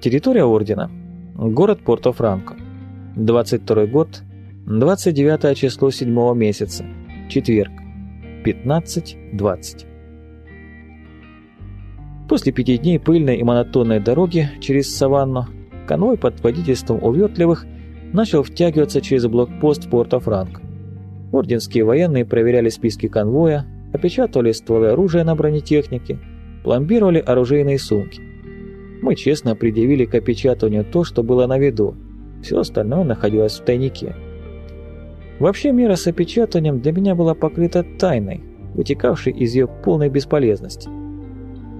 Территория ордена. Город Порто-Франко. 22 год. 29 число 7 месяца. Четверг. 15.20. После пяти дней пыльной и монотонной дороги через саванну конвой под водительством увертливых начал втягиваться через блокпост Порто-Франко. Орденские военные проверяли списки конвоя, опечатывали стволы оружия на бронетехнике, пломбировали оружейные сумки. Мы честно предъявили к опечатыванию то, что было на виду. Все остальное находилось в тайнике. Вообще мера с опечатыванием для меня была покрыта тайной, вытекавшей из ее полной бесполезности.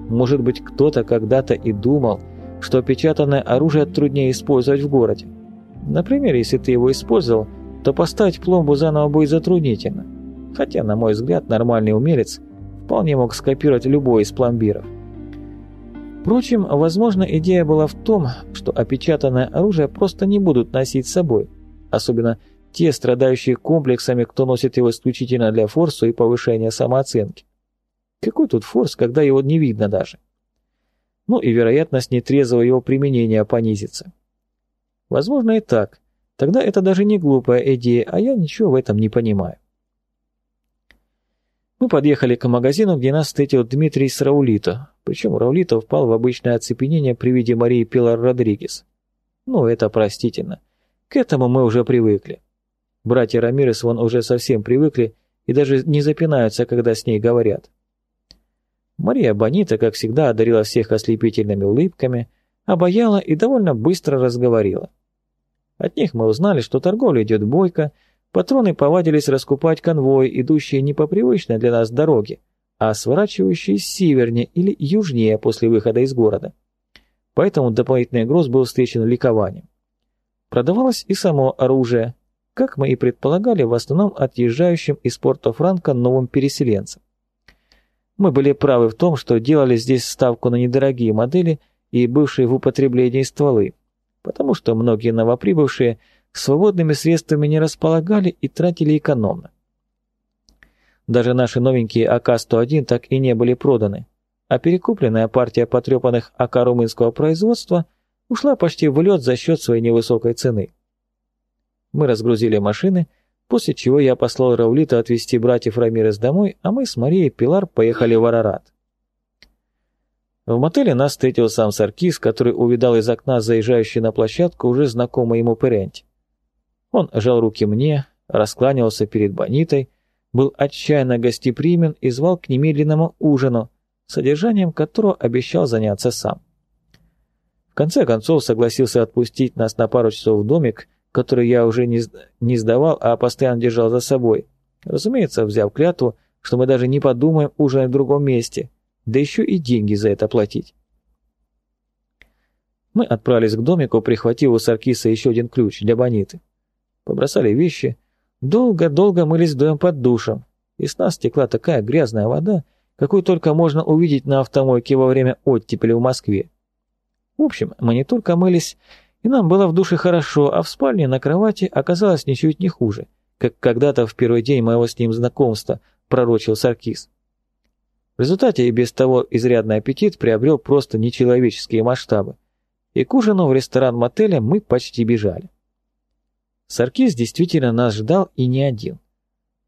Может быть, кто-то когда-то и думал, что опечатанное оружие труднее использовать в городе. Например, если ты его использовал, то поставить пломбу заново будет затруднительно. Хотя, на мой взгляд, нормальный умелец вполне мог скопировать любой из пломбиров. Впрочем, возможно, идея была в том, что опечатанное оружие просто не будут носить с собой, особенно те, страдающие комплексами, кто носит его исключительно для форса и повышения самооценки. Какой тут форс, когда его не видно даже? Ну и вероятность нетрезвого его применения понизится. Возможно и так. Тогда это даже не глупая идея, а я ничего в этом не понимаю. Мы подъехали к магазину, где нас встретил Дмитрий с Раулито. Причем Раулито впал в обычное оцепенение при виде Марии Пилар Родригес. Ну, это простительно. К этому мы уже привыкли. Братья Рамирес вон уже совсем привыкли и даже не запинаются, когда с ней говорят. Мария Бонита, как всегда, одарила всех ослепительными улыбками, обаяла и довольно быстро разговорила. От них мы узнали, что торговля идет бойко, Патроны повадились раскупать конвой, идущие не по привычной для нас дороге, а сворачивающие севернее или южнее после выхода из города. Поэтому дополнительный груз был встречен ликованием. Продавалось и само оружие, как мы и предполагали, в основном отъезжающим из порта Франко новым переселенцам. Мы были правы в том, что делали здесь ставку на недорогие модели и бывшие в употреблении стволы, потому что многие новоприбывшие – свободными средствами не располагали и тратили экономно. Даже наши новенькие АК-101 так и не были проданы, а перекупленная партия потрепанных АК румынского производства ушла почти в лед за счет своей невысокой цены. Мы разгрузили машины, после чего я послал Раулита отвезти братьев Рамирес домой, а мы с Марией Пилар поехали в Арарат. В мотеле нас встретил сам Саркис, который увидал из окна заезжающий на площадку уже знакомый ему Перенти. Он жал руки мне, раскланялся перед Бонитой, был отчаянно гостеприимен и звал к немедленному ужину, содержанием которого обещал заняться сам. В конце концов согласился отпустить нас на пару часов в домик, который я уже не, не сдавал, а постоянно держал за собой. Разумеется, взяв клятву, что мы даже не подумаем ужинать в другом месте, да еще и деньги за это платить. Мы отправились к домику, прихватив у Саркиса еще один ключ для Бониты побросали вещи, долго-долго мылись вдвоем под душем, и с нас текла такая грязная вода, какую только можно увидеть на автомойке во время оттепели в Москве. В общем, мы не только мылись, и нам было в душе хорошо, а в спальне на кровати оказалось ничуть не хуже, как когда-то в первый день моего с ним знакомства пророчил Саркис. В результате и без того изрядный аппетит приобрел просто нечеловеческие масштабы, и к ужину в ресторан мотеля мы почти бежали. Саркис действительно нас ждал и не один.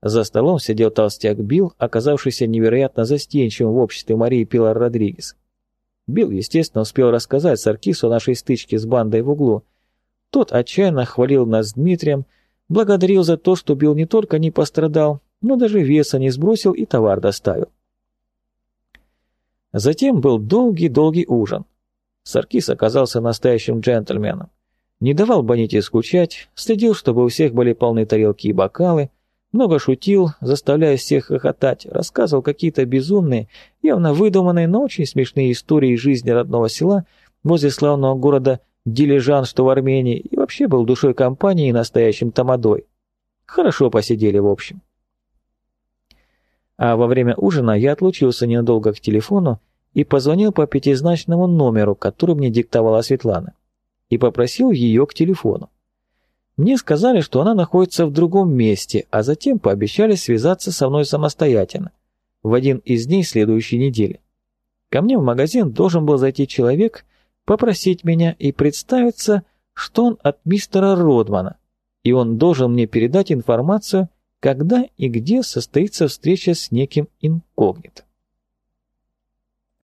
За столом сидел толстяк Билл, оказавшийся невероятно застенчивым в обществе Марии Пилар Родригес. Билл, естественно, успел рассказать Саркису о нашей стычке с бандой в углу. Тот отчаянно хвалил нас Дмитрием, благодарил за то, что Билл не только не пострадал, но даже веса не сбросил и товар доставил. Затем был долгий-долгий ужин. Саркис оказался настоящим джентльменом не давал Боните скучать, следил, чтобы у всех были полны тарелки и бокалы, много шутил, заставляя всех хохотать, рассказывал какие-то безумные, явно выдуманные, но очень смешные истории из жизни родного села возле славного города Дилижан, что в Армении, и вообще был душой компании и настоящим тамадой. Хорошо посидели в общем. А во время ужина я отлучился ненадолго к телефону и позвонил по пятизначному номеру, который мне диктовала Светлана и попросил ее к телефону. Мне сказали, что она находится в другом месте, а затем пообещали связаться со мной самостоятельно, в один из дней следующей недели. Ко мне в магазин должен был зайти человек, попросить меня и представиться, что он от мистера Родмана, и он должен мне передать информацию, когда и где состоится встреча с неким инкогнито.